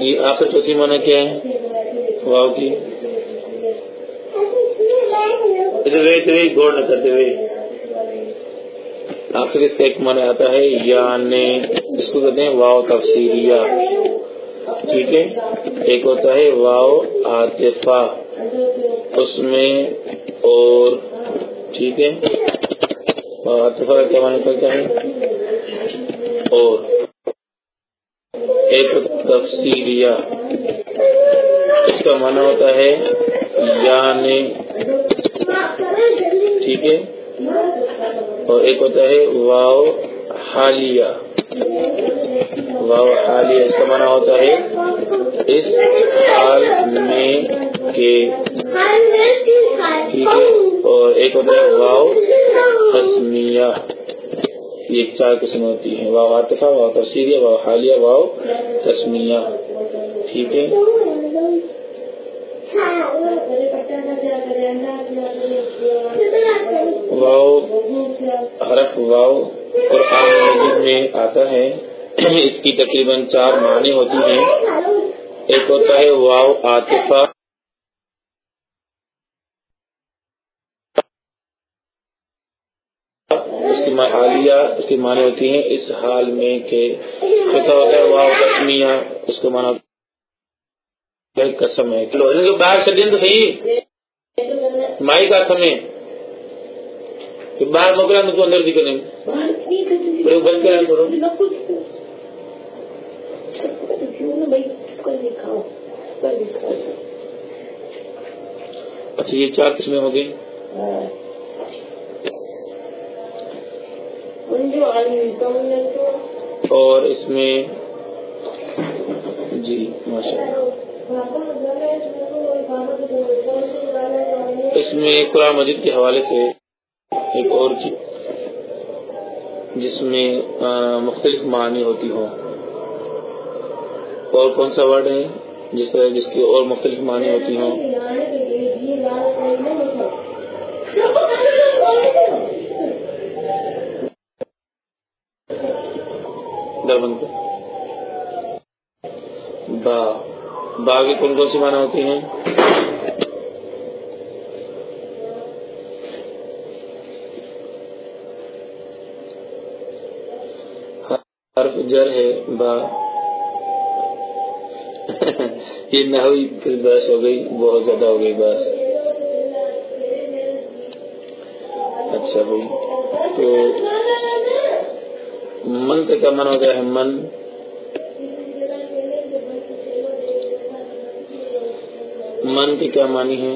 یہ آخر چوتھی معنی کیا ہے؟ واؤ کی۔ گوڑ نہ کرتے ہوئے۔ آخر اس کا ایک معنی آتا ہے یعنی اس کو کہتے ہیں واؤ تفسیریہ۔ ٹھیک ہے؟ ایک ہوتا ہے واؤ عاطفہ۔ اس میں اور، ٹھیک ہے؟ واؤ عاطفہ کا کیا معنی کرتا ہے؟ اور۔ ایک تفسیریہ۔ اس کا معنی ہوتا ہے یعنی۔ ٹھیک ہے؟ اور ایک ہوتا ہے واؤ حالیہ۔ واؤ حالیہ، اس کا معنی ہوتا ہے اس حال میں کہ ٹھیک ہے؟ اور ایک ہوتا ہے واؤ قسمیہ یہ چار قسم ہوتی ہیں۔ واؤ عاطفہ واؤ تفسیریہ واؤ حالیہ واؤ تسمیہ۔ ٹھیک ہے؟ واؤ حرف واؤ قرآن مجید میں آتا ہے۔ اس کی تقریباً چار معنی ہوتی ہیں۔ ایک ہوتا ہے واؤ عاطفہ اس کی حالیہ اس کی معنی ہوتی ہیں اس حال میں کہ ہوتا ہے واؤ قسمیہ اس کو معنی قسم ہے۔ باہر سے دن تو صحیح مائی کا سمے باہر موکلا تو اندر دی کریں بس کریں تھوڑا۔ اچھا یہ چار قسمیں ہو گئی اور اس میں جی ماشاء اللہ اس میں قرآن مجید کے حوالے سے ایک اور چیز، جس میں مختلف معنی ہوتی ہوں۔ اور کون سا ورڈ ہے؟ جس طرح جس کی اور مختلف معنی ہوتی ہوں۔ دربند با با کی کون کون سی معنی ہوتی ہیں؟ حرف جر ہے، با۔ یہ نہ ہوئی پھر بحث ہو گئی، بہت زیادہ ہو گئی بحث۔ اچھا بھائی تو من کا کیا من ہو گیا ہے من۔ من کے کیا معنی ہے؟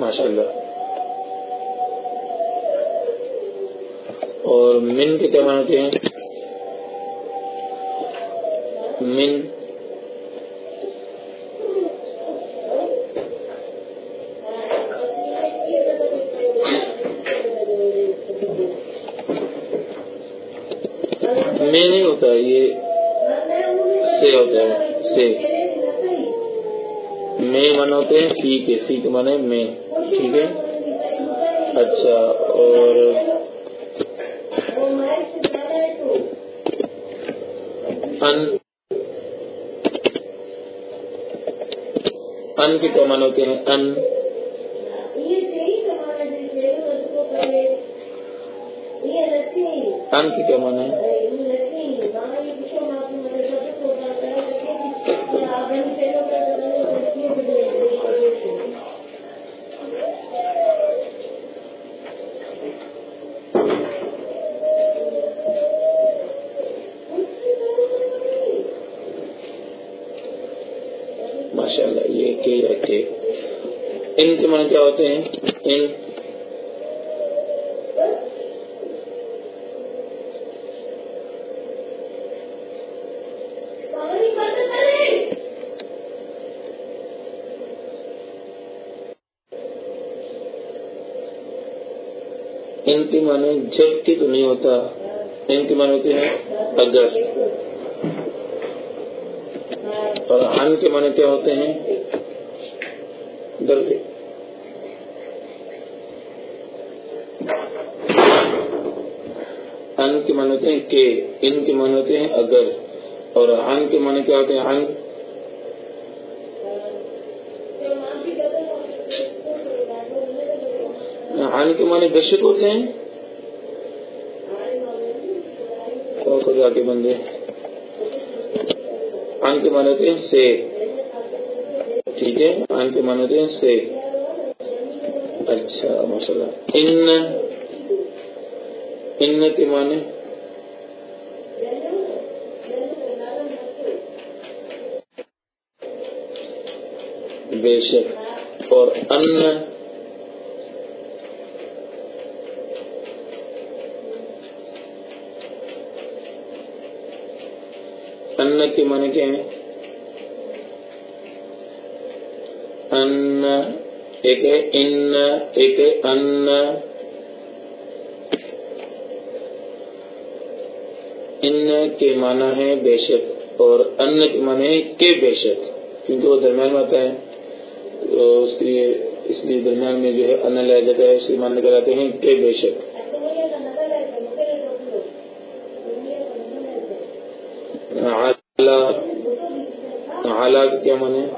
ماشاء اللہ اور من کے کیا معنی ہوتے ہیں من۔ میں نہیں ہوتا، یہ سے ہوتا ہے، سے۔ میں من ہوتے ہیں فی کے فی کے مانے میں، ٹھیک ہے۔ اچھا اور ان ان کے کیا معنی ہوتے ہیں، ان۔ ان کے کیا معنی ہے؟ ماشاء اللہ یہ کہ کہ ان کے معنی کیا ہوتے ہیں؟ ان ان کے معنی جب کی تو نہیں ہوتا۔ ان کے معنی ہوتے ہیں اگر اور ان کے معنی کیا ہوتے ہیں؟ در ان کے معنی ہوتے ہیں کہ، ان کے معنی ہوتے ہیں اگر۔ اور ان کے معنی کیا ہوتے ہیں؟ ان ان کے معنی بے شک ہوتے ہیں۔ خدا کے بندے؟ ان کے معنی ہوتے ہیں سے، ٹھیک ہے؟ ان کے معنی ہوتے ہیں سے۔ اچھا ماشاء اللہ ان ان کے معنی۔ بے شک۔ اور ان ان کے معنی کیا ہیں ان، ایک ہے ان، ایک ہے ان۔ ان کے معنی ہے بے شک اور ان کے معنی ہے کہ بے شک، کیونکہ وہ درمیان میں آتا ہے۔ تو اس لیے اس لیے درمیان میں جو ہے ان لیا جاتا ہے اس لیے معنی کراتے ہیں کہ بے شک۔ اعلیٰ کا کیا معنی ہے۔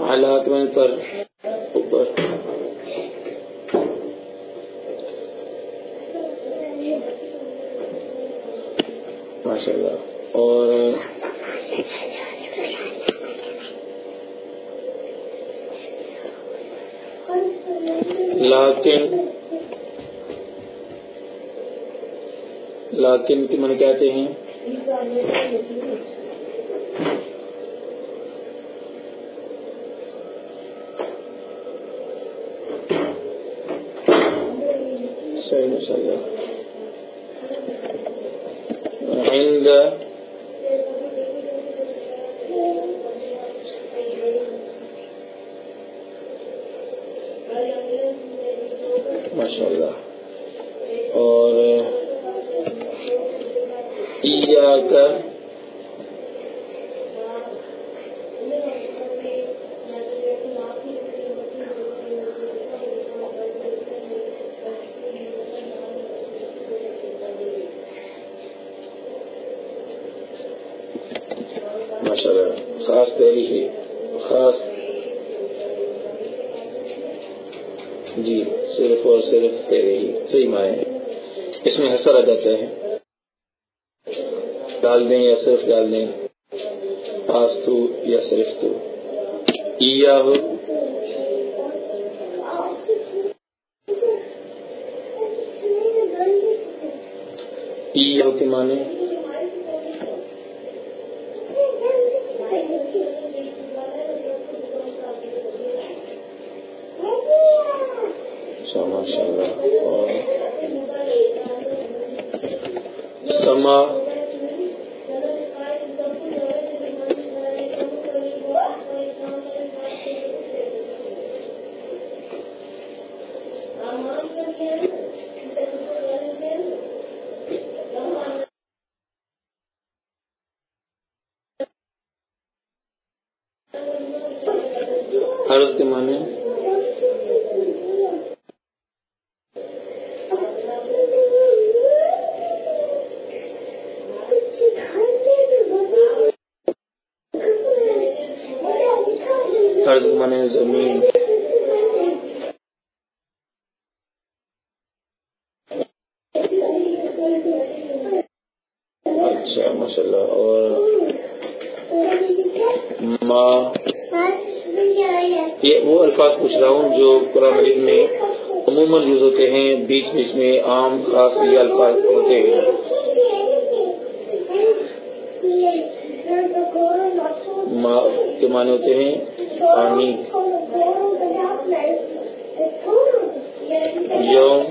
حالات میں پر اوپر ماشاء اللہ اور لیکن لیکن کی من کہتے ہیں؟ صحیح ماشاء صرف اور صرف تیرے ہی، صحیح معنی ہے۔ اس میں حسر آ جاتا ہے۔ ڈال دیں یا صرف ڈال دیں، پاس تو یا صرف تو۔ یا ہو کے معنی۔ عرض کے معنی یہ الفاظ ہوتے ہیں۔ ما کے معنی ہوتے ہیں پانی یوم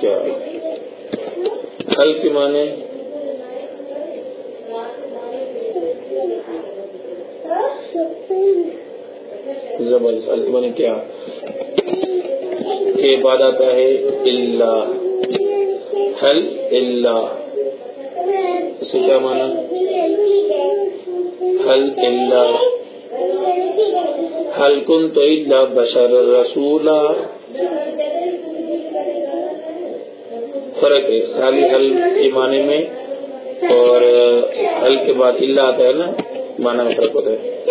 کیا حل کے مانے۔ زبردست کے مانے کیا؟ کے بعد آتا ہے اللہ حل اللہ اس کیا مانا؟ حل اللہ حل کن تو اللہ بشر رسولہ فرق ہے خالی حل کے معنی میں اور حل کے بعد اللہ آتا ہے نا، معنی میں فرق ہوتا ہے۔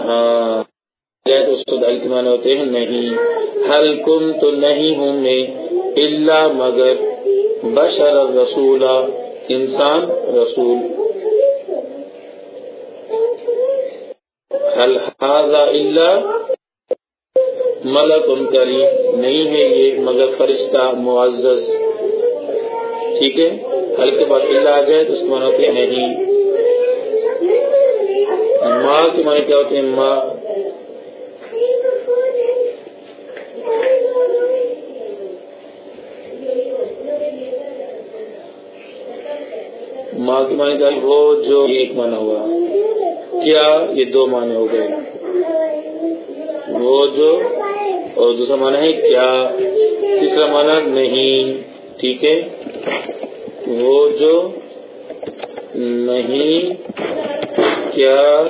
ہاں تو اس کو حل کے معنی ہوتے ہیں، نہیں۔ حل کن تو نہیں ہوں میں، اللہ مگر بشر رسولہ انسان رسول۔ حل هذا اللہ ملک ان کریم نہیں ہے یہ، مگر فرشتہ، معزز، ٹھیک ہے؟ حل کے بعد اللہ آ جائے تو اس کے معنی ہوتے ہیں، نہیں۔ ماں کے معنی کیا ہوتے ہیں، ماں؟ ماں کے معنی کیا وہ جو ایک معنی ہوا۔ کیا یہ دو معنی ہو گئے؟ وہ جو اور دوسرا معنی ہے کیا؟ تیسرا معنی نہیں، ٹھیک ہے؟ وہ جو نہیں، کیا؟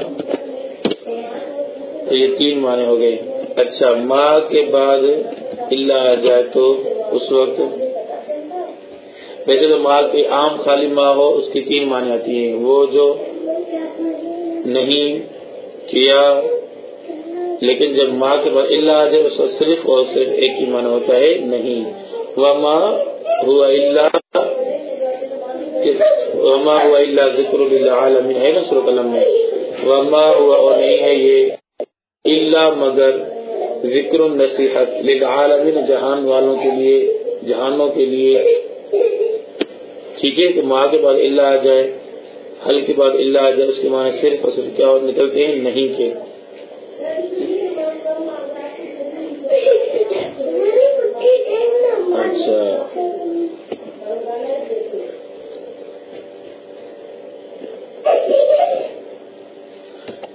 تو یہ تین معنی ہو گئے۔ اچھا ماں کے بعد اللہ آ جائے تو اس وقت؟ ویسے تو ماں کی عام خالی ماں ہو، اس کی تین معنی آتی ہیں۔ وہ جو نہیں، کیا؟ لیکن جب ماں کے بعد اللہ آ اس صرف اور صرف ایک ہی معنی ہوتا ہے، نہیں۔ وہ ماں ہوا اللہ وما ہوا اللہ ذکر العالمین ہے نا سر قلم میں؟ وما ہوا اور نہیں ہے یہ اللہ مگر ذکر النصیحت للعالمین جہان والوں کے لیے جہانوں کے لیے۔ ٹھیک ہے کہ ماں کے بعد اللہ آ جائے حل کے بعد اللہ آ جائے، اس کے معنی صرف اور صرف کیا اور نکلتے ہیں؟ نہیں کے۔ اچھا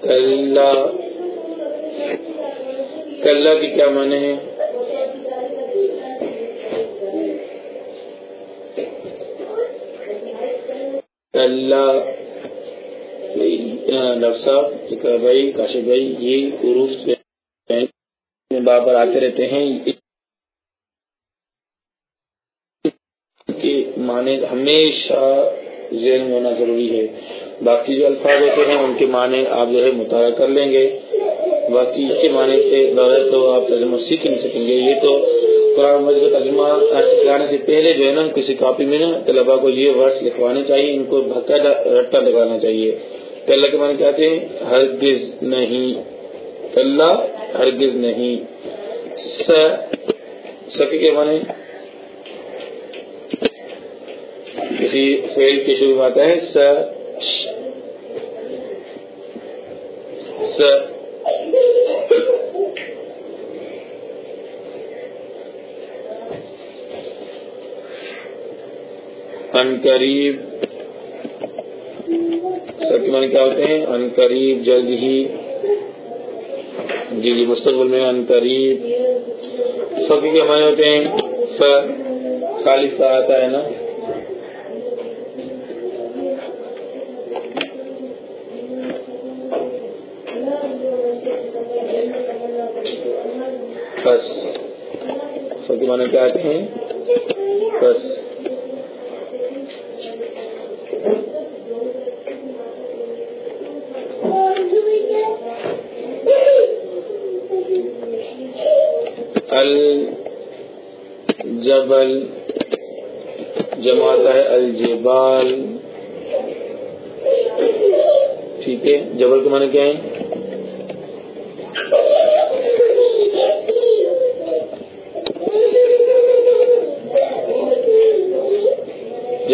کلّا کلّا کی کیا معنی ہے؟ کلّا ڈاکٹر صاحب بھائی، کاشف بھائی، یہ عروف بابر آتے رہتے ہیں کے معنی ہمیشہ ذہن ہونا ضروری ہے۔ باقی جو الفاظ ہوتے ہیں، ان کے معنی آپ جو ہے مطالعہ کر لیں گے۔ باقی کے معنی کے بغیر تو آپ ترجمہ سیکھ نہیں سکیں گے۔ یہ تو قرآن مجید کا ترجمہ سکھلانے سے پہلے جو ہے نا، کسی کاپی میں نا طلبا کو یہ ورڈس لکھوانے چاہیے، ان کو باقاعدہ رٹا لگانا چاہیے۔ اللہ کے معنی کہتے ہیں ہرگز نہیں۔ اللہ ہرگز نہیں۔ سکی کے معنی؟ کسی فیل کے شروع آتا ہے، س س، ان قریب سب کے کیا ہوتے ہیں؟ ان قریب، جلد ہی جی جی مستقبل میں ان قریب سب کے معنی ہوتے ہیں؟ خالی سا آتا ہے نا؟ معنی کیا آتے ہیں۔ بس۔ الجبل، جماعت ہے الجبال۔ ٹھیک ہے۔ جبل کے معنی کیا ہے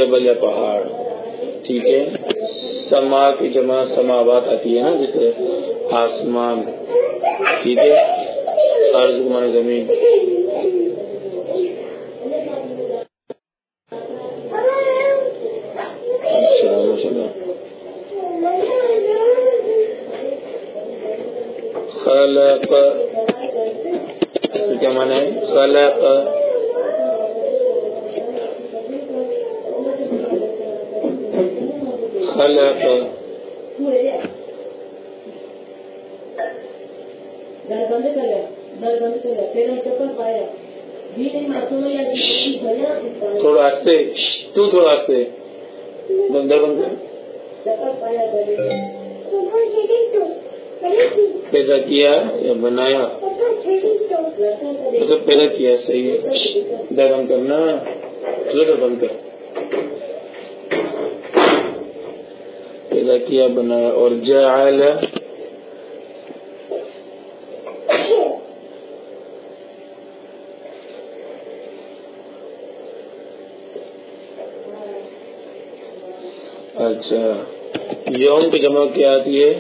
جبل یا پہاڑ۔ ٹھیک ہے؟ سما کی جمع سماوات آتی ہے نا، جس طرح آسمان۔ ٹھیک ہے؟ عرض مانے زمین۔ اچھا خلق کیا مانا ہے؟ خلق۔ بھیا تھوڑا آستے تو تھوڑا آستے۔ بندر بند پیدا کیا یا بنایا؟ مطلب پیدا کیا صحیح ہے۔ در بند کرنا بند کر۔ پیدا کیا بنایا اور جعل اچھا یوم کی جمع کیا آتی ہے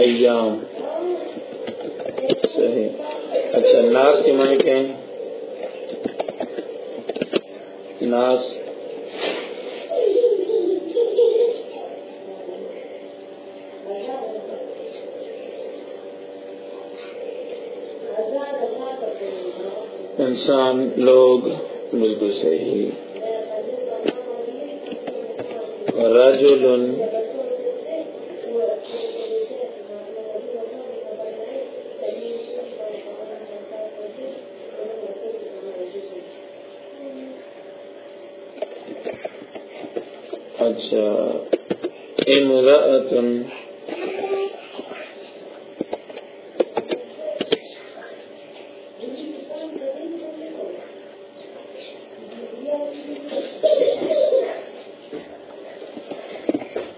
ایام صحیح اچھا ناس کے معنی کیا ہیں ناس انسان لوگ بالکل صحیح رجل اچھا امرأة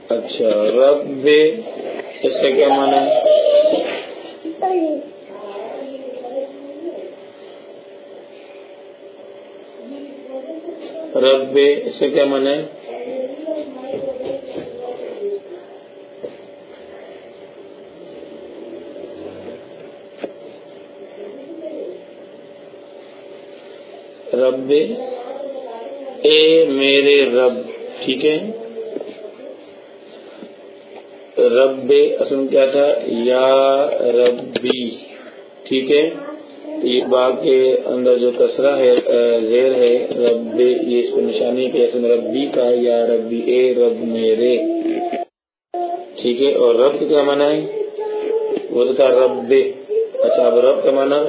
اچھا رب اس سے کیا مانا؟ رب اس سے کیا مانا؟ ہے رب اے میرے رب ٹھیک ہے رب اصل میں کیا تھا یا ربی ٹھیک ہے یہ با کے اندر جو کسرا ہے زیر ہے رب یہ اس پہ نشانی ہے کہ اصل ربی کا یا ربی اے رب میرے ٹھیک ہے اور رب کا کیا مانا ہے وہ تو تھا رب اچھا اب رب کا مانا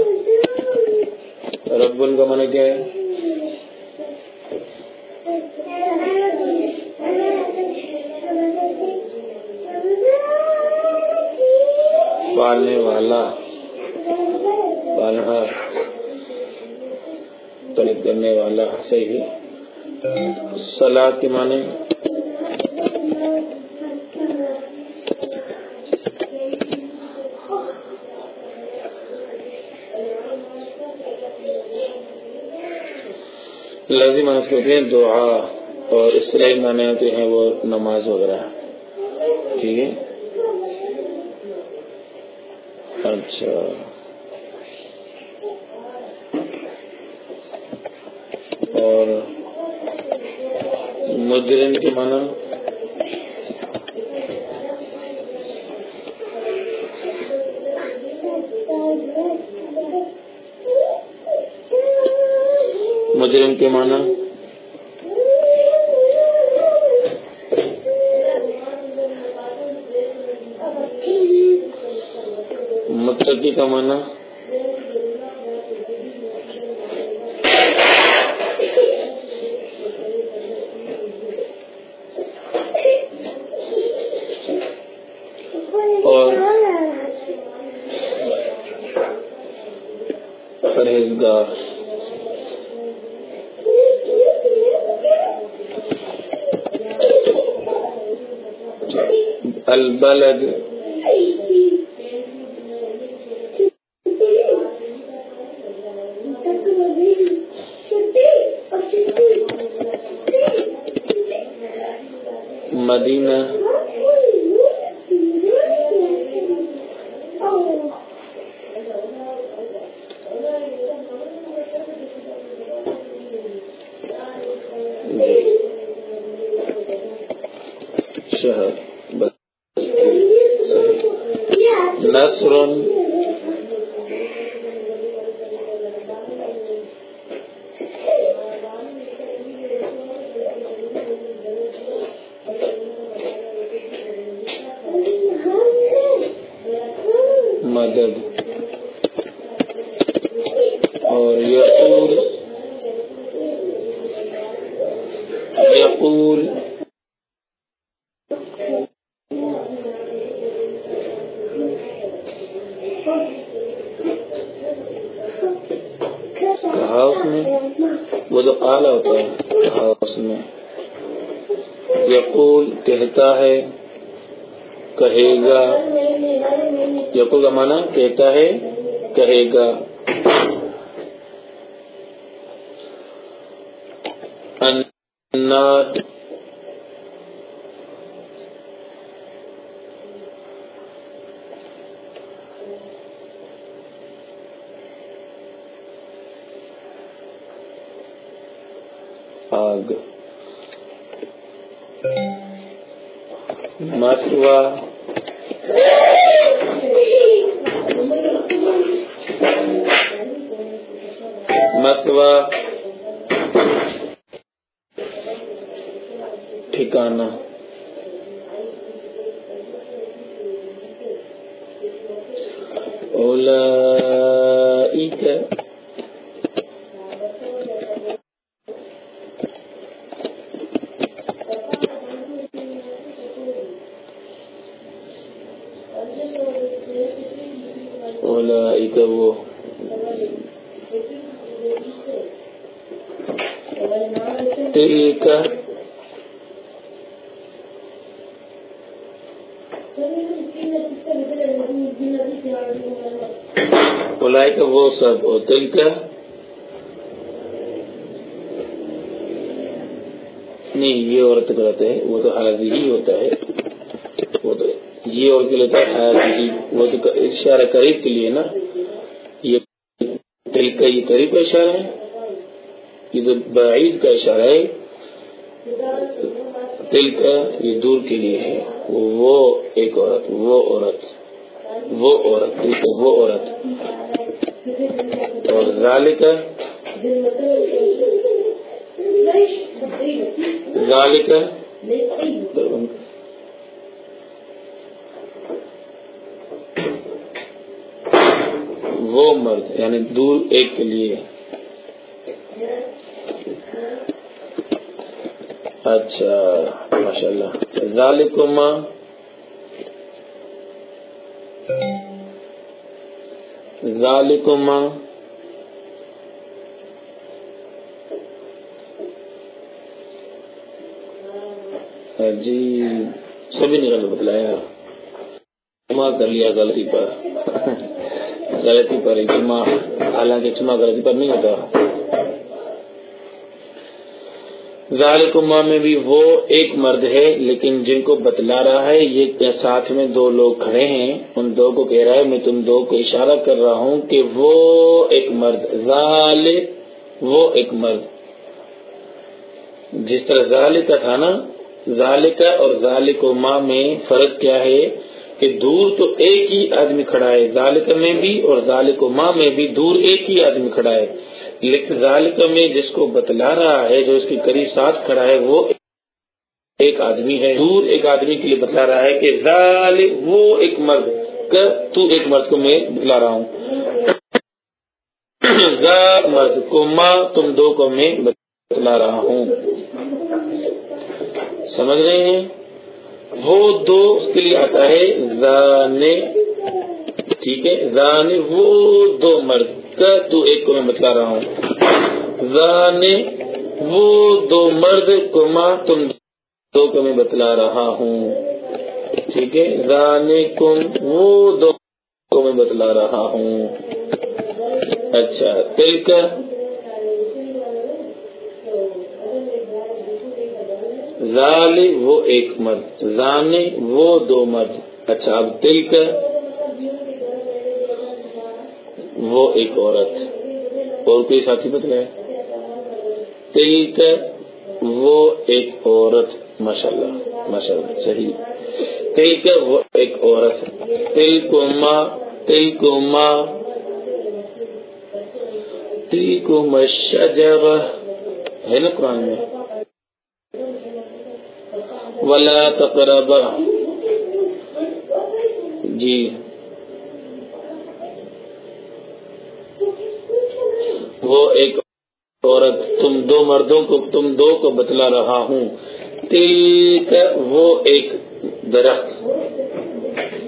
رب ان کا مانا کیا ہے پالنے والا پالنہار طلب کرنے والا صحیح سلاد کے معنی لازم معنی ہوتے ہیں دعا اور اصطلاحی معنی ہوتے ہیں وہ نماز وغیرہ۔ ٹھیک ہے؟ اچھا اور مجرم کے معنی مجرم کے معنی کمانا اور پرہیزگار البلد یقول کا معنی کہتا ہے کہے گا آگ مسوا مسوا ٹھکانہ تلک اولئک وہ سب اور تلک۔ نہیں یہ عورت غلط ہے، وہ تو حاضی ہی ہوتا ہے۔ وہ تو یہ عورت کے لیے ہوتا ہے حاضی وہ تو اشارہ قریب کے لیے نا۔ یہ دل کا یہ قریب کا اشارہ ہے۔ یہ تو بعید کا اشارہ ہے دل کا یہ دور کے لیے ہے۔ وہ ایک عورت، وہ عورت وہ عورت دل کا وہ عورت۔ اور ذالک ذالک وہ مرد یعنی دور ایک کے لیے۔ اچھا ماشاء اللہ ذالکما۔ ذالکما۔ جی سبھی نے غلط بتلایا۔ جمع کر لیا غلطی پر۔ غلطی پر جمع حالانکہ جمع غلطی پر نہیں ہوتا۔ ذالکما میں بھی وہ ایک مرد ہے، لیکن جن کو بتلا رہا ہے، یہ ساتھ میں دو لوگ کھڑے ہیں؟ ان دو کو کہہ رہا ہے، میں تم دو کو اشارہ کر رہا ہوں کہ وہ ایک مرد، ذالک وہ ایک مرد۔ جس طرح ذالک کا تھا نا، ذالک اور ذالکما میں فرق کیا ہے کہ دور تو ایک ہی آدمی کھڑا ہے، ذالک میں بھی اور ذالکما میں بھی دور ایک ہی آدمی کھڑا ہے۔ لیکن ذالک میں جس کو بتلا رہا ہے، جو اس کے قریب ساتھ کھڑا ہے، وہ ایک آدمی ہے۔ دور ایک آدمی کے لیے بتلا رہا ہے کہ ذالک، وہ ایک مرد۔ تو ایک مرد کو میں بتلا رہا ہوں۔ مرد کو ماں، تم دو کو میں بتلا رہا ہوں۔ سمجھ رہے ہیں؟ وہ دو اس کے لیے آتا ہے۔ زانے ٹھیک ہے؟ زانے وہ دو مرد۔ کا تو ایک کو میں بتلا رہا ہوں۔ زانے وہ دو مرد کما تم دو کو میں بتلا رہا ہوں۔ ٹھیک ہے؟ زانے کم وہ دو کو میں بتلا رہا ہوں۔ اچھا تل کا زالی وہ ایک مرد، زانے وہ دو مرد۔ اچھا اب تل کا وہ ایک عورت۔ اور کوئی ساتھی بتلائے؟ تل کا وہ ایک عورت ماشاء اللہ ماشاء اللہ صحیح۔ تل کا وہ ایک عورت۔ تل کو ماں تل کو ماں تل کو مشجرہ ہے نا قرآن میں؟ ولا تقربا۔ جی۔ وہ ایک عورت، تم دو مردوں کو، تم دو کو بتلا رہا ہوں۔ تل وہ ایک درخت۔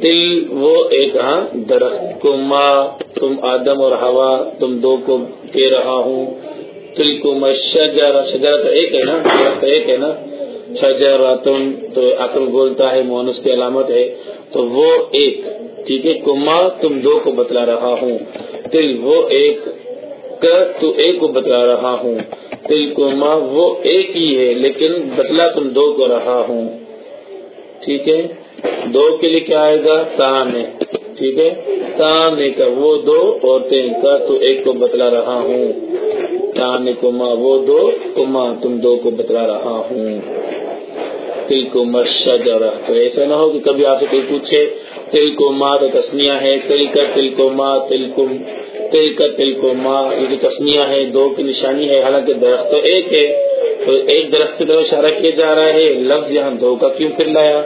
تل وہ ایک ہاں درخت۔ کو ماں تم آدم اور ہوا تم دو کو کہہ رہا ہوں۔ تل کو شجرا شجرا تو ایک ہے نا؟ ایک ہے نا؟ شجراتن تو اصل بولتا ہے مونس کی علامت ہے۔ تو وہ ایک، ٹھیک ہے؟ کما، تم دو کو بتلا رہا ہوں۔ تل وہ ایک تو ایک کو بتلا رہا ہوں۔ تل کما وہ ایک ہی ہے، لیکن بتلا تم دو کو رہا ہوں۔ ٹھیک ہے؟ دو کے لیے کیا آئے گا؟ تانے ٹھیک ہے؟ تانے کا وہ دو عورتیں کا تو ایک کو بتلا رہا ہوں۔ تانے کما وہ دو کما تم دو کو بتلا رہا ہوں۔ تل کو مشجرا تو ایسا نہ ہو کہ کبھی آپ سے کوئی پوچھے تل کو ماں تو تسنیا ہے تل کا تل کو ماں تل کو تل کا تل کو ماں، یہ جو تسنیا ہے، دو کی نشانی ہے، حالانکہ درخت تو ایک ہے، تو ایک درخت کی طرف اشارہ کیا جا رہا ہے، لفظ یہاں دو کا کیوں پھر لایا؟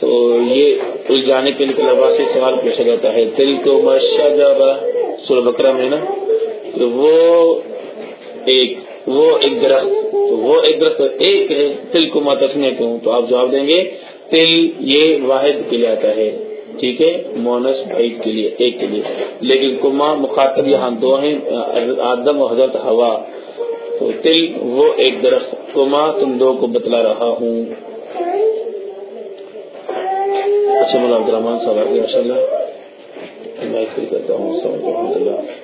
تو یہ الجھانے کے لیے طلبا سے سوال پوچھا جاتا ہے۔ تل کو مشجرا سورہ بکرا میں نا؟ تو وہ ایک وہ ایک درخت، تو وہ ایک درخت ایک ہے تل کو ماتسنے کیوں؟ تو آپ جواب دیں گے تل یہ واحد کے لیے آتا ہے۔ ٹھیک ہے؟ مونس بعید کے لیے، ایک کے لیے۔ لیکن کما مخاطب یہاں دو ہیں، آدم و حضرت ہوا تو تل وہ ایک درخت۔ کما تم دو کو بتلا رہا ہوں۔ اچھا مولا عبد الرحمان صاحب آگے ماشاء اللہ میں کرتا ہوں